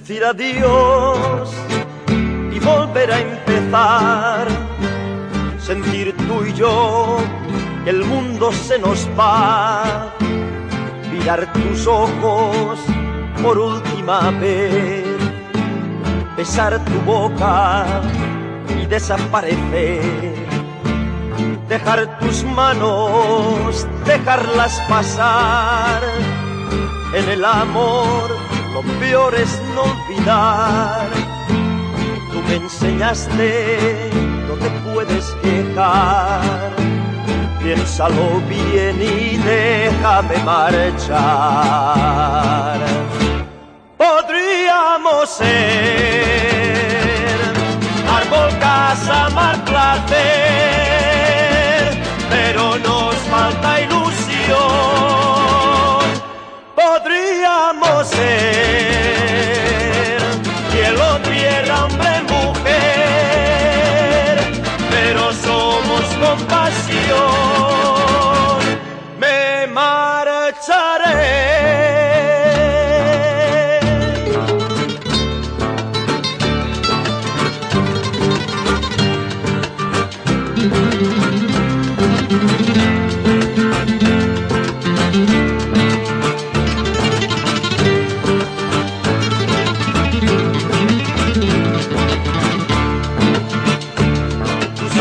decir adiós y volver a empezar. Sentir tú y yo que el mundo se nos va. Mirar tus ojos por última vez. Besar tu boca y desaparecer. Dejar tus manos, dejarlas pasar. En el amor lo peor es no olvidar. Tú me enseñaste, no te puedes quejar. Piénsalo bien y déjame marchar. Podríamos ser árbol, casa, mar, placer, pero nos falta ilusión. Podríamos ser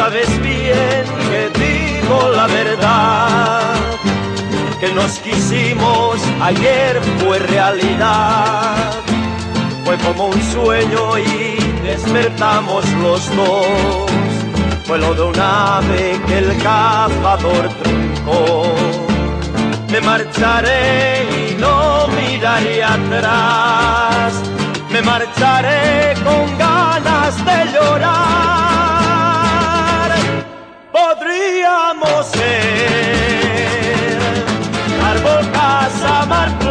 sabes bien que digo la verdad, que nos quisimos ayer fue realidad. Fue como un sueño y despertamos los dos. Fue lo de un ave que el cazador truncó. Me marcharé y no miraré atrás. Me marcharé con ganas de llorar amarte.